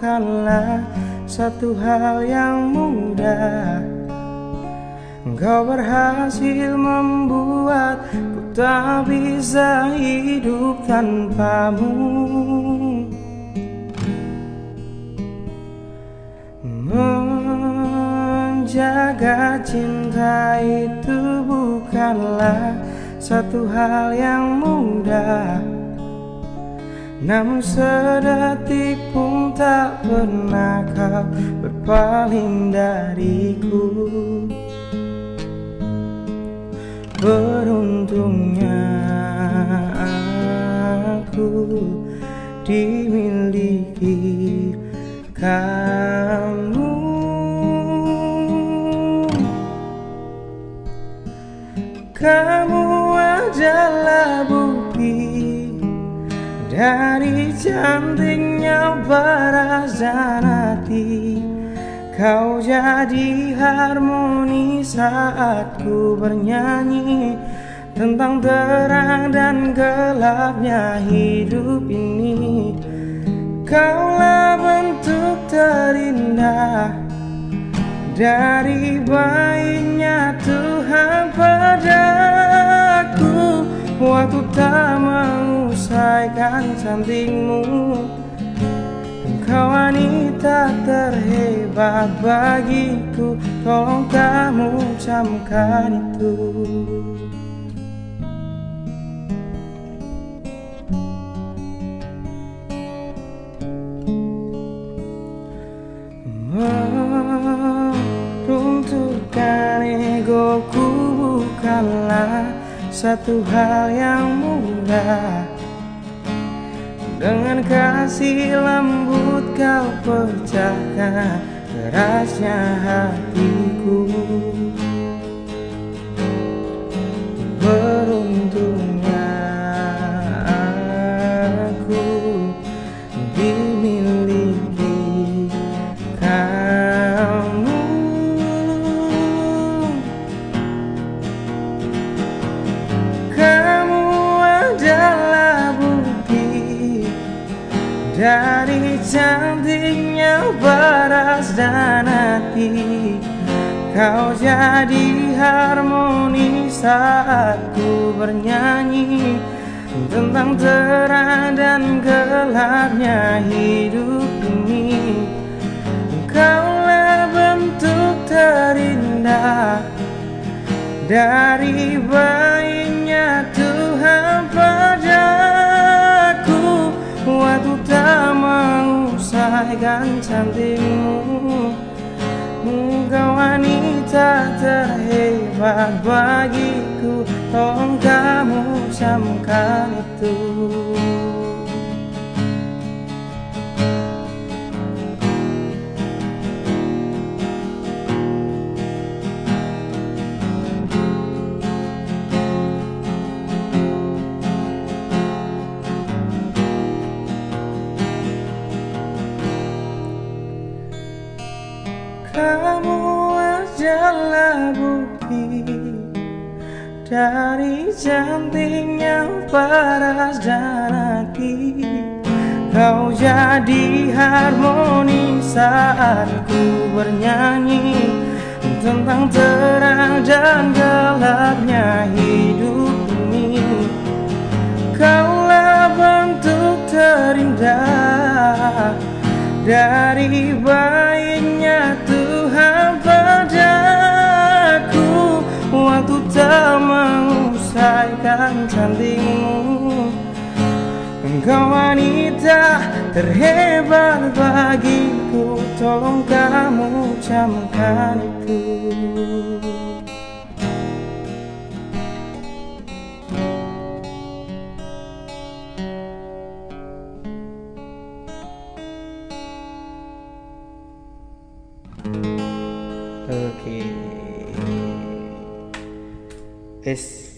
bukanlah satu hal yang mudah. Engkau berhasil membuat ku tak bisa hidup tanpamu. Menjaga cinta itu bukanlah satu hal yang mudah Namun sedetik pun tak pernah kau berpaling dariku. Beruntungnya aku dimiliki kamu Dari cantiknya paras dan hati Kau jadi harmoni saat ku bernyanyi Tentang terang dan gelapnya hidup ini. Kaulah bentuk terindah Dari baiknya Tuhan padaku. Waktu tak mengusaikan cantikmu Kau wanita terhebat bagiku Tolong kamu camkan itu. Meruntuhkan egoku bukanlah satu hal yang mudah dengan kasih lembut kau pecahkan kerasnya hatiku dari cantiknya paras dan hati Kau jadi harmoni saat ku bernyanyi Tentang terang dan gelapnya hidup ini. Kaulah bentuk terindah Dari baiknya mengusaikan cantikmu Engkau wanita terhebat bagiku. Tolong kamu camkan itu Kamu adalah bukti Dari cantiknya paras dan hati. Kau jadi harmoni saat ku bernyanyi Tentang terang dan gelapnya hidup mengusaikan cantikmu Engkau wanita terhebat bagiku Tolong kamu camkan itu Oke. Es